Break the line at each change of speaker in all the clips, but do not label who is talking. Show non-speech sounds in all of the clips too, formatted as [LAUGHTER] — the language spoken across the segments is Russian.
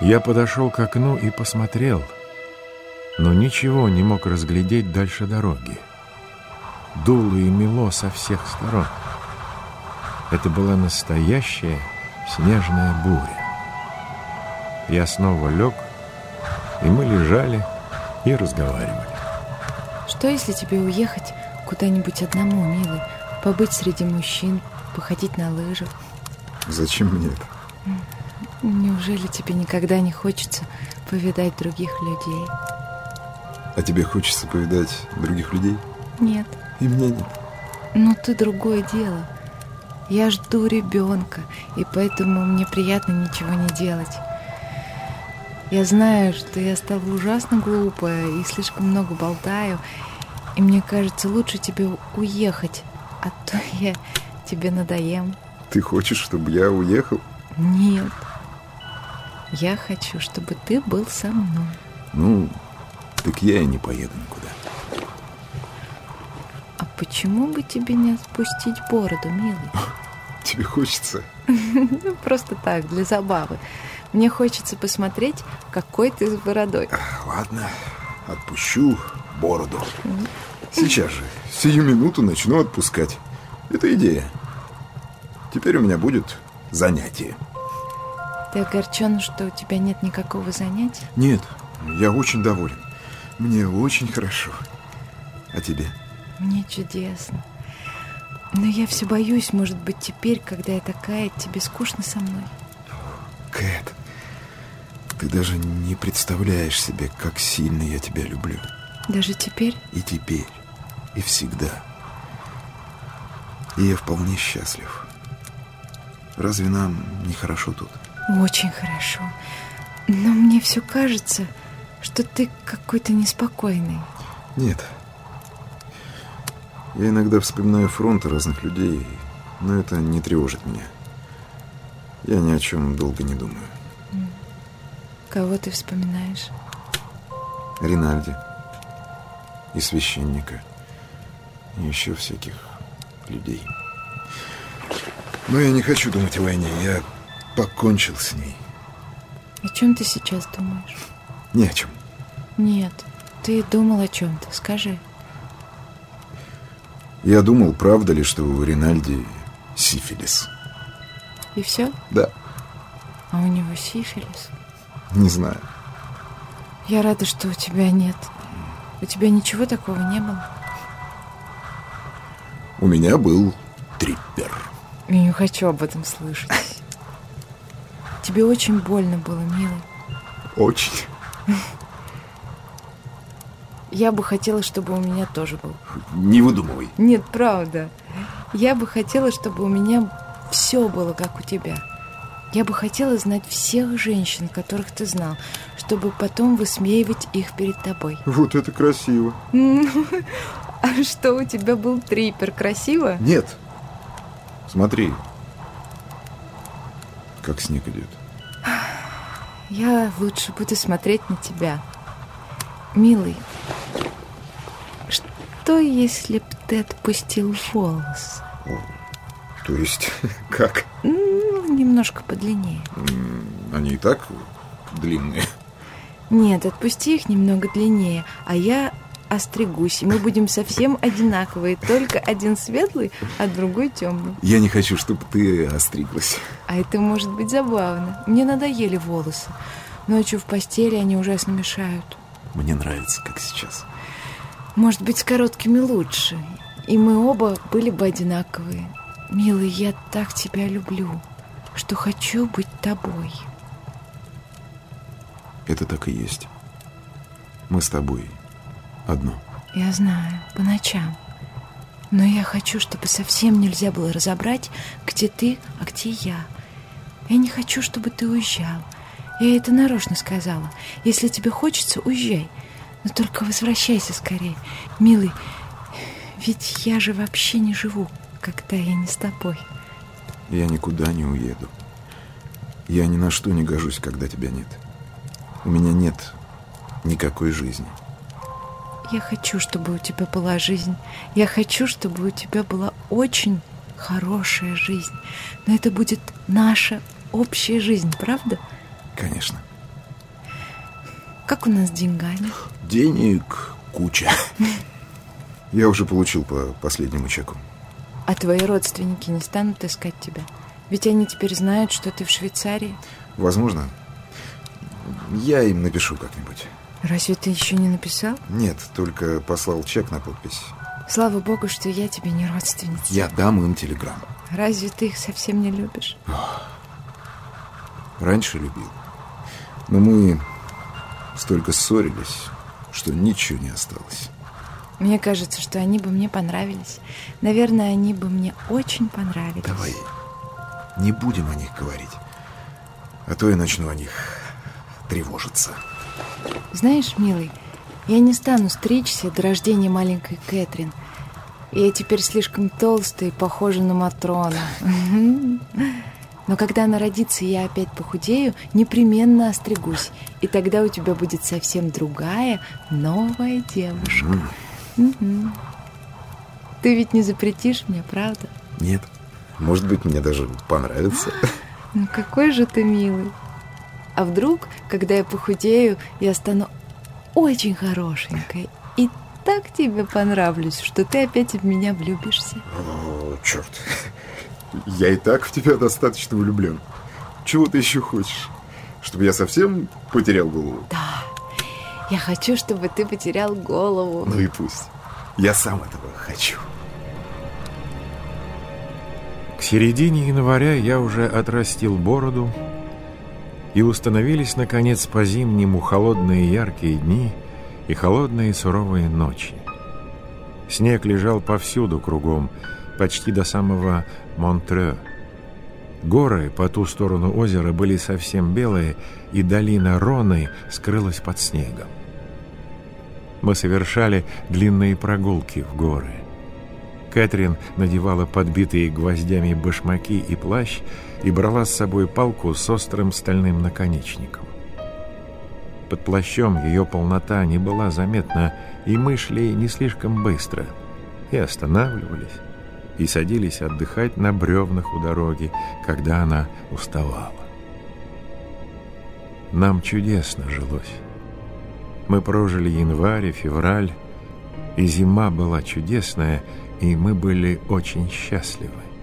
Я подошел к окну и посмотрел, но ничего не мог разглядеть дальше дороги. Дуло и мело со всех сторон. Это была настоящая снежная буря. Я снова лег, и мы лежали и разговаривали.
Что, если тебе уехать куда-нибудь одному, милый? Побыть среди мужчин, походить на лыжах?
Зачем мне это?
Неужели тебе никогда не хочется повидать других людей?
А тебе хочется повидать других людей?
Нет.
И меня нет.
Но ты другое дело. Я жду ребенка, и поэтому мне приятно ничего не делать. Я знаю, что я стала ужасно глупая и слишком много болтаю, и мне кажется, лучше тебе уехать, а то [LAUGHS] я тебе надоем.
Ты хочешь, чтобы я уехал?
Нет. Я хочу, чтобы ты был со мной.
Ну, так я и не поеду никуда.
А почему бы тебе не отпустить бороду, милый? [LAUGHS]
Тебе хочется? [LAUGHS]
Ну, просто так, для забавы. Мне хочется посмотреть, какой ты с бородой.
Ладно, отпущу бороду. Сейчас же, сию минуту начну отпускать. Это идея. Теперь у меня будет занятие.
Ты огорчен, что у тебя нет никакого занятия?
Нет, я очень доволен. Мне очень хорошо. А тебе?
Мне чудесно. Но я все боюсь, может быть, теперь, когда я такая, тебе скучно со мной.
Кэт, ты даже не представляешь себе, как сильно я тебя люблю.
Даже теперь?
И теперь, и всегда. И я вполне счастлив. Разве нам не хорошо тут?
Очень хорошо. Но мне все кажется, что ты какой-то неспокойный.
Нет. Я иногда вспоминаю фронты разных людей, но это не тревожит меня. Я ни о чем долго не думаю.
Кого ты вспоминаешь?
Ринальди. И священника. И еще всяких людей. Но я не хочу думать о войне. Я покончил с ней.
О чем ты сейчас думаешь?
Ни о чем.
Нет, ты думал о чем-то. Скажи.
Я думал, правда ли, что у Ринальди сифилис.
И все?
Да.
А у него сифилис?
Не знаю.
Я рада, что у тебя нет. У тебя ничего такого не было?
У меня был триппер.
Я не хочу об этом слышать. Тебе очень больно было, милый.
Очень.
Я бы хотела, чтобы у меня тоже был.
Не выдумывай.
Нет, правда. Я бы хотела, чтобы у меня все было, как у тебя. Я бы хотела знать всех женщин, которых ты знал, чтобы потом высмеивать их перед тобой.
Вот это красиво. [LAUGHS]
А что, у тебя был трипер? Красиво?
Нет. Смотри, как снег идет.
Я лучше буду смотреть на тебя. Милый, что если б ты отпустил волос?
То есть, [LAUGHS] как?
Ну, немножко подлиннее.
Они и так длинные.
Нет, отпусти их немного длиннее, а я остригусь, и мы будем совсем одинаковые, только один светлый, а другой темный.
Я не хочу, чтобы ты остриглась.
А это может быть забавно. Мне надоели волосы. Ночью в постели они ужасно мешают.
Мне нравится, как сейчас.
Может быть, с короткими лучше. И мы оба были бы одинаковые. Милый, я так тебя люблю, что хочу быть тобой.
Это так и есть. Мы с тобой одно.
Я знаю, по ночам. Но я хочу, чтобы совсем нельзя было разобрать, где ты, а где я. Я не хочу, чтобы ты уезжал. Я это нарочно сказала. Если тебе хочется, уезжай. Но только возвращайся скорее. Милый, ведь я же вообще не живу, когда я не с тобой.
Я никуда не уеду. Я ни на что не гожусь, когда тебя нет. У меня нет никакой жизни.
Я хочу, чтобы у тебя была жизнь. Я хочу, чтобы у тебя была очень хорошая жизнь. Но это будет наша общая жизнь, правда?
Конечно.
как у нас с деньгами?
Денег куча. [LAUGHS] Я уже получил по последнему чеку.
А твои родственники не станут искать тебя? Ведь они теперь знают, что ты в Швейцарии.
Возможно. Я им напишу как-нибудь.
Разве ты еще не написал?
Нет, только послал чек на подпись.
Слава богу, что я тебе не родственница.
Я дам им телеграмму.
Разве ты их совсем не любишь?
Раньше любил. Но мы столько ссорились, что ничего не осталось.
Мне кажется, что они бы мне понравились. Наверное, они бы мне очень понравились.
Давай не будем о них говорить. А то я начну о них тревожиться.
Знаешь, милый, я не стану стричься до рождения маленькой Кэтрин. Я теперь слишком толстая и похожа на Матрона. [LAUGHS] Но когда она родится, я опять похудею, непременно остригусь. И тогда у тебя будет совсем другая, новая девушка. Угу. Ты ведь не запретишь мне, правда?
Нет. Может быть, мне даже понравится. [GASPS]
Ну какой же ты милый. А вдруг, когда я похудею, я стану очень хорошенькой и так тебе понравлюсь, что ты опять в меня влюбишься.
О, черт. Я и так в тебя достаточно влюблен. Чего ты еще хочешь? Чтобы я совсем потерял голову?
Да. Я хочу, чтобы ты потерял голову.
Ну и пусть. Я сам этого хочу.
К середине января я уже отрастил бороду, и установились, наконец, по-зимнему холодные яркие дни и холодные суровые ночи. Снег лежал повсюду кругом, почти до самого Монтрео. Горы по ту сторону озера были совсем белые, и долина Роны скрылась под снегом. Мы совершали длинные прогулки в горы. Кэтрин надевала подбитые гвоздями башмаки и плащ и брала с собой палку с острым стальным наконечником. Под плащом ее полнота не была заметна, и мы шли не слишком быстро, и останавливались, и садились отдыхать на бревнах у дороги, когда она уставала. Нам чудесно жилось. Мы прожили январь и февраль, и зима была чудесная, и мы были очень счастливы.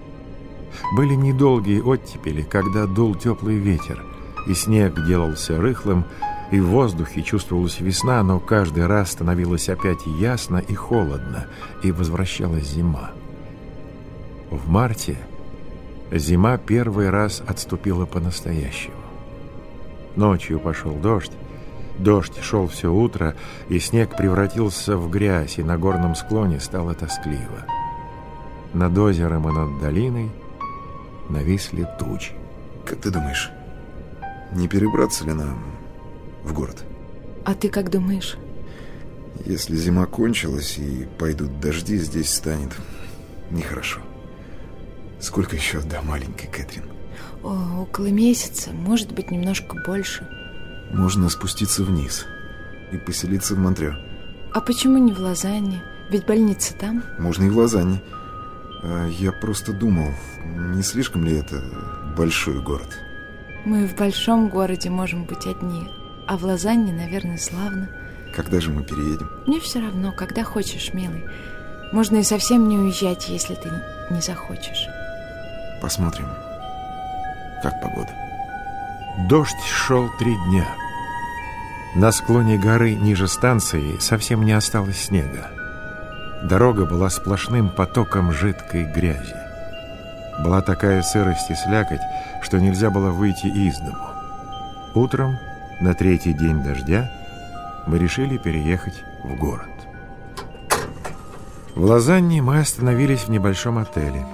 Были недолгие оттепели, когда дул теплый ветер, и снег делался рыхлым, и в воздухе чувствовалась весна, но каждый раз становилось опять ясно и холодно, и возвращалась зима. В марте зима первый раз отступила по-настоящему. Ночью пошел дождь, дождь шел все утро, и снег превратился в грязь, и на горном склоне стало тоскливо. Над озером и над долиной нависли тучи.
Как ты думаешь, не перебраться ли нам в город?
А ты как думаешь?
Если зима кончилась и пойдут дожди, здесь станет нехорошо. Сколько еще до маленькой Кэтрин?
О, около месяца, может быть, немножко больше.
Можно спуститься вниз и поселиться в Монтрео.
А почему не в Лозанне? Ведь больница там.
Можно и в Лозанне. А я просто думал, не слишком ли это большой город?
Мы в большом городе можем быть одни, а в Лозанне, наверное, славно.
Когда же мы переедем?
Мне все равно, когда хочешь, милый. Можно и совсем не уезжать, если ты не захочешь.
Посмотрим, как погода.
Дождь шел три дня. На склоне горы ниже станции совсем не осталось снега. Дорога была сплошным потоком жидкой грязи. Была такая сырость и слякоть, что нельзя было выйти из дому. Утром, на третий день дождя, мы решили переехать в город. В Лозанне мы остановились в небольшом отеле.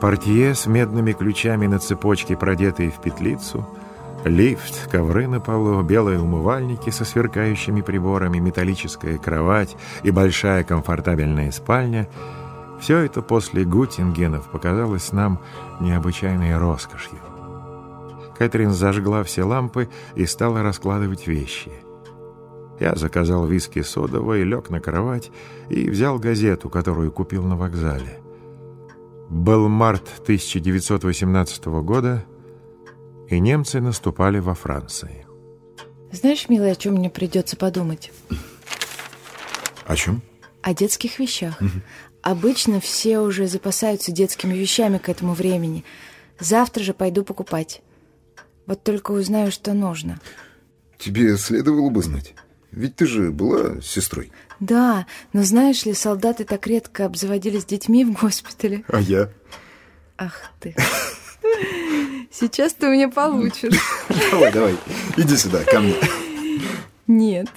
Портье с медными ключами на цепочке, продетые в петлицу, лифт, ковры на полу, белые умывальники со сверкающими приборами, металлическая кровать и большая комфортабельная спальня — все это после Гутингенов показалось нам необычайной роскошью. Кэтрин зажгла все лампы и стала раскладывать вещи. Я заказал виски содовой, лег на кровать и взял газету, которую купил на вокзале. Был март 1918 года, и немцы наступали во Франции.
Знаешь, милый, о чем мне придется подумать?
О чем?
О детских вещах. Обычно все уже запасаются детскими вещами к этому времени. Завтра же пойду покупать. Вот только узнаю, что нужно.
Тебе следовало бы знать. Ведь ты же была сестрой.
Да, но знаешь ли, солдаты так редко обзаводились детьми в госпитале.
А я?
Ах ты. [LAUGHS] Сейчас ты у меня получишь.
Давай, давай, иди сюда, ко мне.
Нет.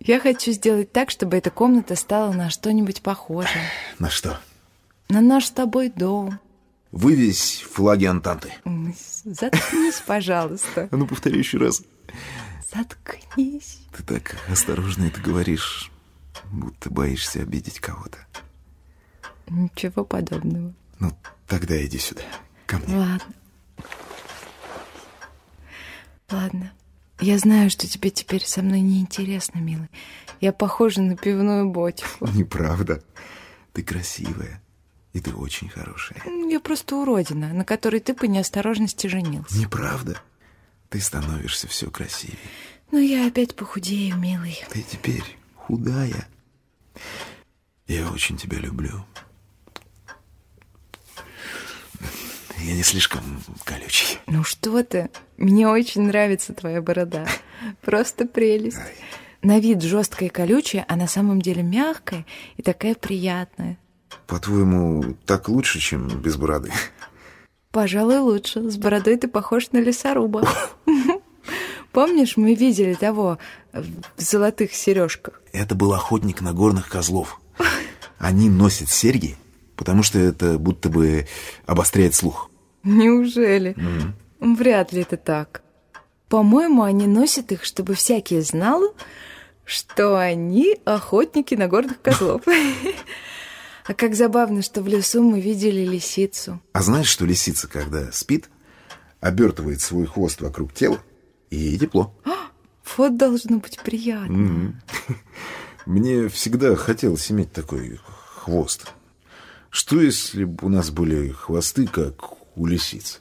Я хочу сделать так, чтобы эта комната стала на что-нибудь похожее.
На что?
На наш с тобой дом.
Вывесь флаги Антанты.
Заткнись, пожалуйста.
А ну, повтори еще раз.
Заткнись.
Ты так осторожно это говоришь, будто боишься обидеть кого-то.
Ничего подобного.
Ну, тогда иди сюда, ко мне.
Ладно. Ладно. Я знаю, что тебе теперь со мной неинтересно, милый. Я похожа на пивную бочку. [LAUGHS]
Неправда. Ты красивая. И ты очень хорошая.
Я просто уродина, на которой ты по неосторожности женился.
Неправда. Ты становишься все красивее.
Но я опять похудею, милый.
Ты теперь худая. Я очень тебя люблю. Я не слишком колючий.
Ну что ты? Мне очень нравится твоя борода. Просто прелесть.
Ай.
На вид жесткая и колючая, а на самом деле мягкая и такая приятная.
По-твоему, так лучше, чем без бороды?
Пожалуй, лучше. С бородой ты похож на лесоруба. Помнишь, мы видели того в золотых сережках?
Это был охотник на горных козлов. Они носят серьги, потому что это будто бы обостряет слух.
Неужели? Вряд ли это так. По-моему, они носят их, чтобы всякий знал, что они охотники на горных козлов. А как забавно, что в лесу мы видели лисицу.
А знаешь, что лисица, когда спит, обертывает свой хвост вокруг тела, и ей тепло.
Вот должно быть приятно. [LAUGHS]
Мне всегда хотелось иметь такой хвост. Что, если бы у нас были хвосты, как у лисиц?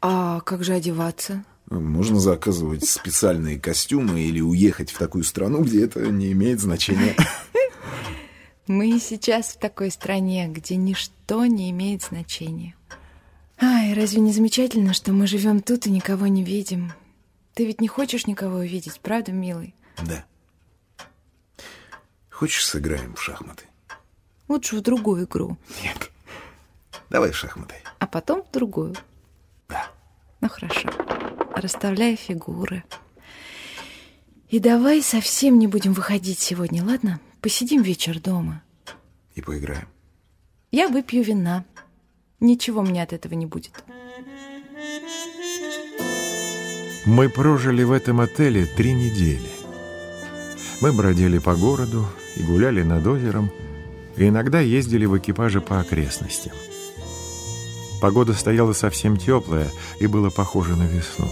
А как же одеваться?
Можно заказывать специальные костюмы или уехать в такую страну, где это не имеет значения. [LAUGHS]
Мы сейчас в такой стране, где ничто не имеет значения. Ай, разве не замечательно, что мы живем тут и никого не видим? Ты ведь не хочешь никого увидеть, правда, милый?
Да. Хочешь, сыграем в шахматы?
Лучше в другую игру,
Нет. Давай в шахматы.
а потом в другую.
Да.
Ну хорошо. Расставляй фигуры. И давай совсем не будем выходить сегодня, ладно? Посидим вечер дома.
И поиграем.
Я выпью вина. Ничего мне от этого не будет.
Мы прожили в этом отеле три недели. Мы бродили по городу и гуляли над озером, и иногда ездили в экипаже по окрестностям. Погода стояла совсем теплая и было похоже на весну.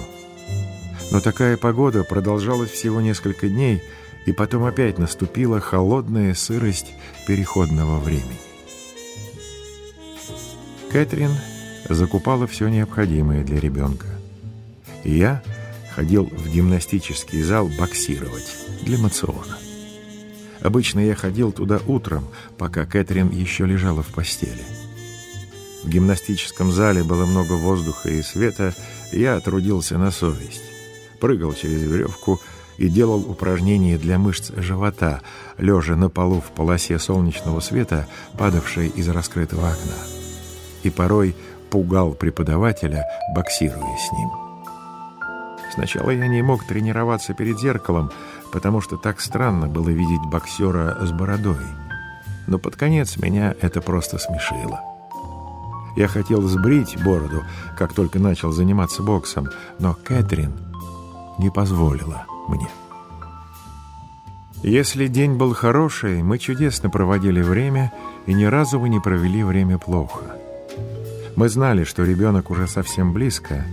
Но такая погода продолжалась всего несколько дней, и потом опять наступила холодная сырость переходного времени. Кэтрин закупала все необходимое для ребенка. И я ходил в гимнастический зал боксировать для мациона. Обычно я ходил туда утром, пока Кэтрин еще лежала в постели. В гимнастическом зале было много воздуха и света, и я трудился на совесть. Прыгал через веревку и делал упражнения для мышц живота, лежа на полу в полосе солнечного света, падавшей из раскрытого окна. И порой пугал преподавателя, боксируя с ним. Сначала я не мог тренироваться перед зеркалом, потому что так странно было видеть боксера с бородой. Но под конец меня это просто смешило. Я хотел сбрить бороду, как только начал заниматься боксом, но Кэтрин не позволила мне. Если день был хороший, мы чудесно проводили время и ни разу мы не провели время плохо. Мы знали, что ребенок уже совсем близко,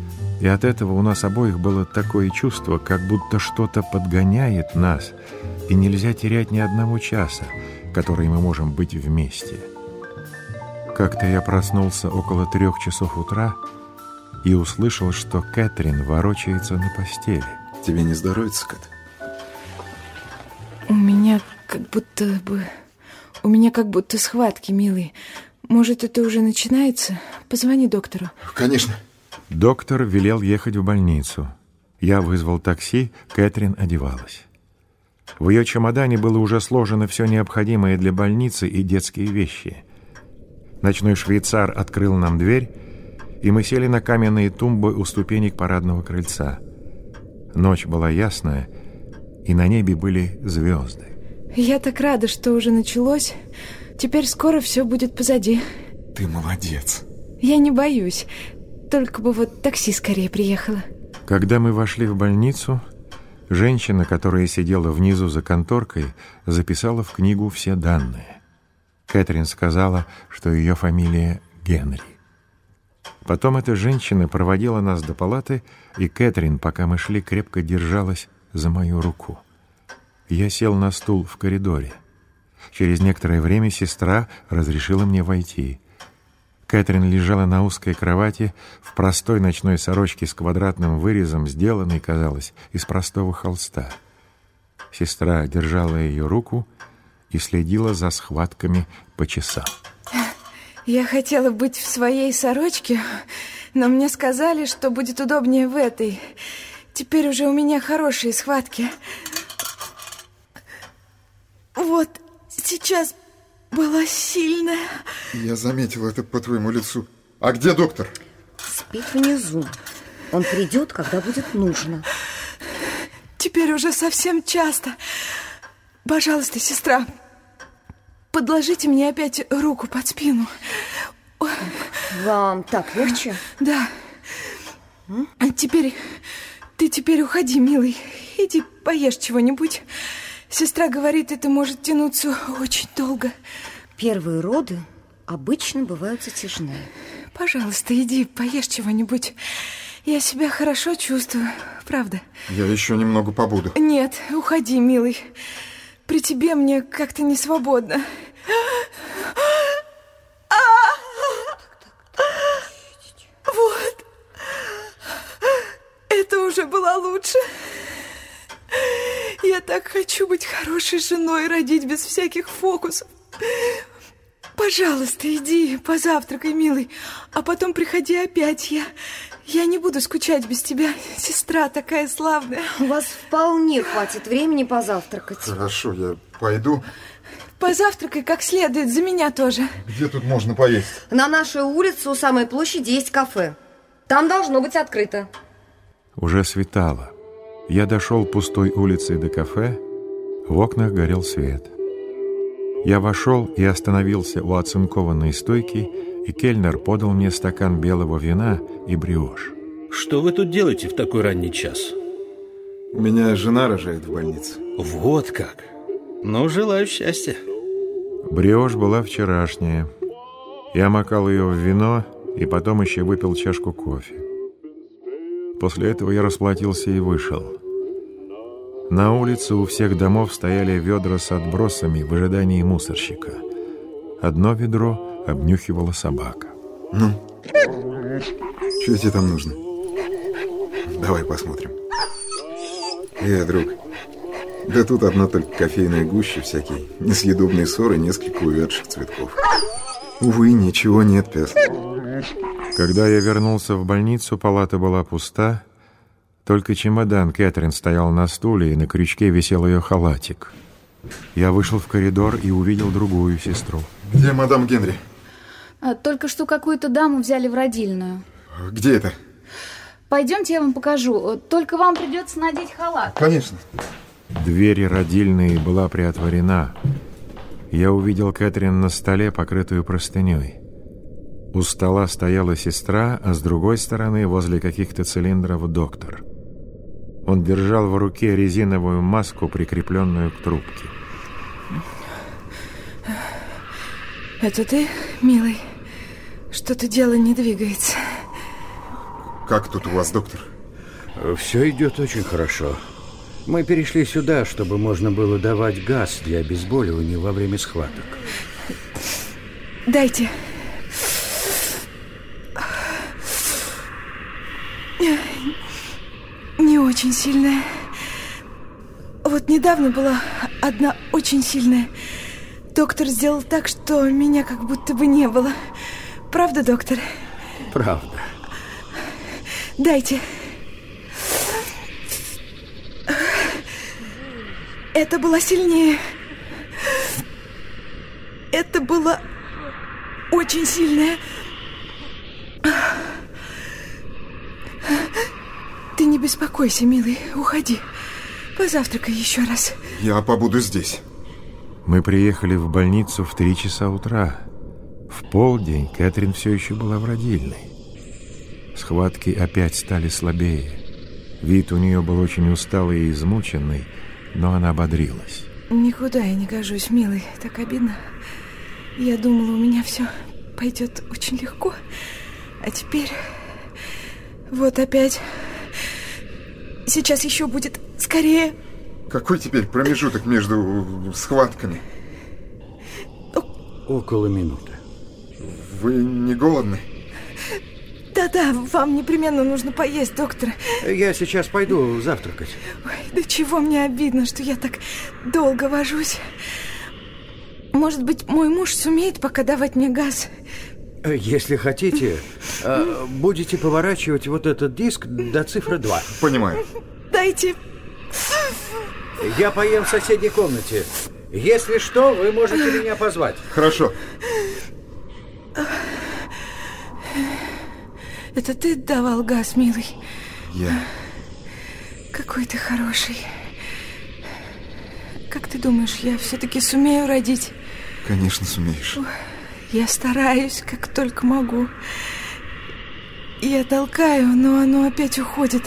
и от этого у нас обоих было такое чувство, как будто что-то подгоняет нас, и нельзя терять ни одного часа, который мы можем быть вместе. Как-то я проснулся около трех часов утра и услышал, что Кэтрин ворочается на постели.
Тебе не здоровится, Кэт?
Как будто бы... У меня как будто схватки, милый. Может, это уже начинается? Позвони доктору.
Конечно.
Доктор велел ехать в больницу. Я вызвал такси, Кэтрин одевалась. В ее чемодане было уже сложено все необходимое для больницы и детские вещи. Ночной швейцар открыл нам дверь, и мы сели на каменные тумбы у ступенек парадного крыльца. Ночь была ясная, и на небе были звезды.
Я так рада, что уже началось. Теперь скоро все будет позади.
Ты молодец.
Я не боюсь. Только бы вот такси скорее приехало.
Когда мы вошли в больницу, женщина, которая сидела внизу за конторкой, записала в книгу все данные. Кэтрин сказала, что ее фамилия Генри. Потом эта женщина проводила нас до палаты, и Кэтрин, пока мы шли, крепко держалась за мою руку. Я сел на стул в коридоре. Через некоторое время сестра разрешила мне войти. Кэтрин лежала на узкой кровати в простой ночной сорочке с квадратным вырезом, сделанной, казалось, из простого холста. Сестра держала ее руку и следила за схватками по часам.
Я хотела быть в своей сорочке, но мне сказали, что будет удобнее в этой. Теперь уже у меня хорошие схватки. Вот сейчас была сильная.
Я заметил это по твоему лицу. А где доктор?
Спит внизу. Он придет, когда будет нужно.
Теперь уже совсем часто. Пожалуйста, сестра, подложите мне опять руку под спину.
Вам так легче?
Да. А теперь... Ты теперь уходи, милый. Иди поешь чего-нибудь. Сестра говорит, это может тянуться очень долго.
Первые роды обычно бывают затяжные.
Пожалуйста, иди поешь чего-нибудь. Я себя хорошо чувствую, правда.
Я еще немного побуду.
Нет, уходи, милый. При тебе мне как-то не свободно. Вот. Это уже было лучше. Я так хочу быть хорошей женой, родить без всяких фокусов. Пожалуйста, иди, позавтракай, милый, а потом приходи опять. Я, я не буду скучать без тебя. Сестра такая славная.
У вас вполне хватит времени позавтракать.
Хорошо, я пойду.
Позавтракай как следует, за меня тоже.
Где тут можно поесть?
На нашей улице у самой площади есть кафе. Там должно быть открыто.
Уже светало. Я дошел пустой улицей до кафе. В окнах горел свет. Я вошел и остановился у оцинкованной стойки, и кельнер подал мне стакан белого вина и бриош.
Что вы тут делаете в такой ранний час?
У меня жена рожает в больнице.
Вот как. Ну, желаю счастья.
Бриош была вчерашняя. Я макал ее в вино и потом еще выпил чашку кофе. После этого я расплатился и вышел. На улице у всех домов стояли ведра с отбросами в ожидании мусорщика. Одно ведро обнюхивала собака.
Ну, что тебе там нужно? Давай посмотрим. Э, друг, да тут одна только кофейная гуща, всякие несъедобные ссоры, несколько увядших цветков. Увы, ничего нет, пес.
Когда я вернулся в больницу, палата была пуста, только чемодан Кэтрин стоял на стуле, и на крючке висел ее халатик. Я вышел в коридор и увидел другую сестру.
Где мадам Генри?
А, только что какую-то даму взяли в родильную.
Где это?
Пойдемте, я вам покажу. Только вам придется надеть халат.
Конечно.
Дверь родильной была приотворена. Я увидел Кэтрин на столе, покрытую простыней. У стола стояла сестра, а с другой стороны, возле каких-то цилиндров, доктор. Он держал в руке резиновую маску, прикрепленную к трубке.
Это ты, милый? Что-то дело не двигается.
Как тут у вас, доктор?
Все идет очень хорошо. Мы перешли сюда, чтобы можно было давать газ для обезболивания во время схваток.
Дайте. Не очень сильная. Вот недавно была одна очень сильная. Доктор сделал так, что меня как будто бы не было. Правда, доктор?
Правда.
Дайте. Это было сильнее. Это было очень сильное. Ты не беспокойся, милый, уходи. Позавтракай еще раз.
Я побуду здесь.
Мы приехали в больницу в три часа утра. В полдень Кэтрин все еще была в родильной. Схватки опять стали слабее. Вид у нее был очень усталый и измученный, но она ободрилась.
Никуда я не гожусь, милый. Так обидно. Я думала, у меня все пойдет очень легко. А теперь... Вот опять. Сейчас еще будет скорее.
Какой теперь промежуток между схватками?
Около минуты.
Вы не голодны?
Да-да, вам непременно нужно поесть, доктор.
Я сейчас пойду завтракать.
Ой, да чего мне обидно, что я так долго вожусь. Может быть, мой муж сумеет пока давать мне газ?
Если хотите, э, будете поворачивать вот этот диск до цифры 2.
Понимаю.
Дайте.
Я поем в соседней комнате. Если что, вы можете меня позвать.
Хорошо.
Это ты давал газ, милый?
Я.
Какой ты хороший. Как ты думаешь, я все-таки сумею родить?
Конечно, сумеешь.
Я стараюсь, как только могу. Я толкаю, но оно опять уходит.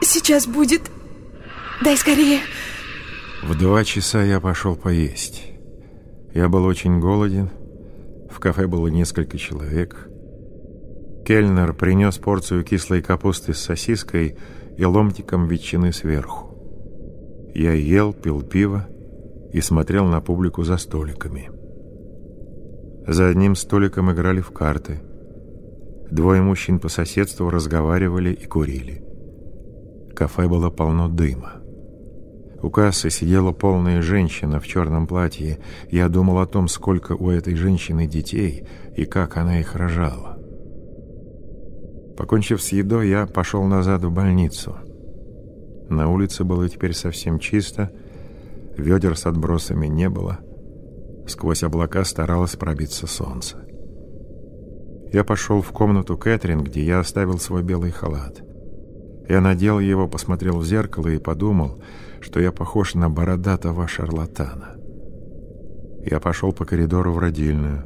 Сейчас будет. Дай скорее.
В два часа я пошел поесть. Я был очень голоден. В кафе было несколько человек. Кельнер принес порцию кислой капусты с сосиской и ломтиком ветчины сверху. Я ел, пил пиво и смотрел на публику за столиками. За одним столиком играли в карты. Двое мужчин по соседству разговаривали и курили. Кафе было полно дыма. У кассы сидела полная женщина в черном платье. Я думал о том, сколько у этой женщины детей и как она их рожала. Покончив с едой, я пошел назад в больницу. На улице было теперь совсем чисто, ведер с отбросами не было. Сквозь облака старалось пробиться солнце. Я пошел в комнату Кэтрин, где я оставил свой белый халат. Я надел его, посмотрел в зеркало и подумал, что я похож на бородатого шарлатана. Я пошел по коридору в родильную.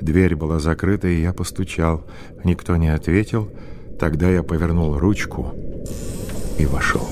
Дверь была закрыта, и я постучал. Никто не ответил. Тогда я повернул ручку и вошел.